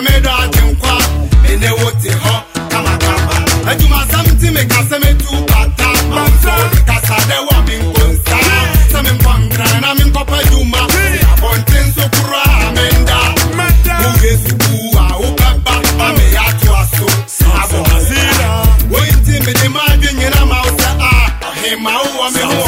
I'm ate nkwa. Mene wo na a me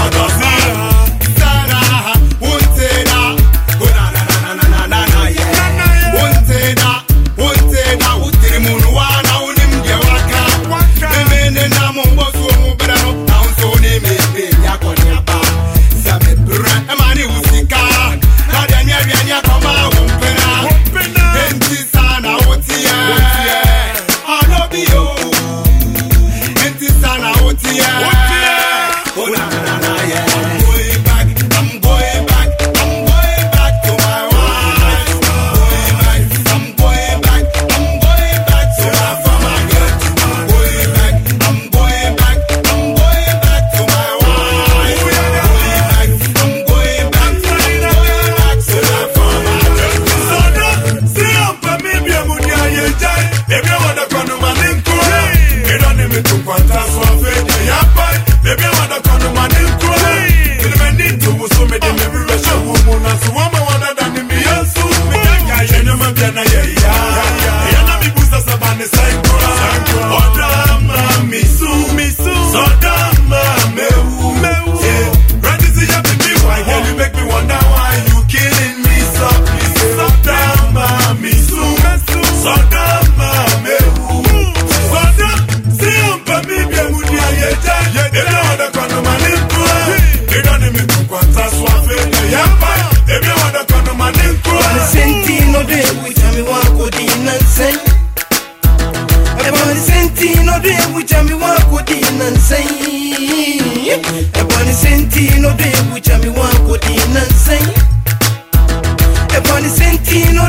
be with me one could in and say a one is in tino day with me one could in and say a one is in tino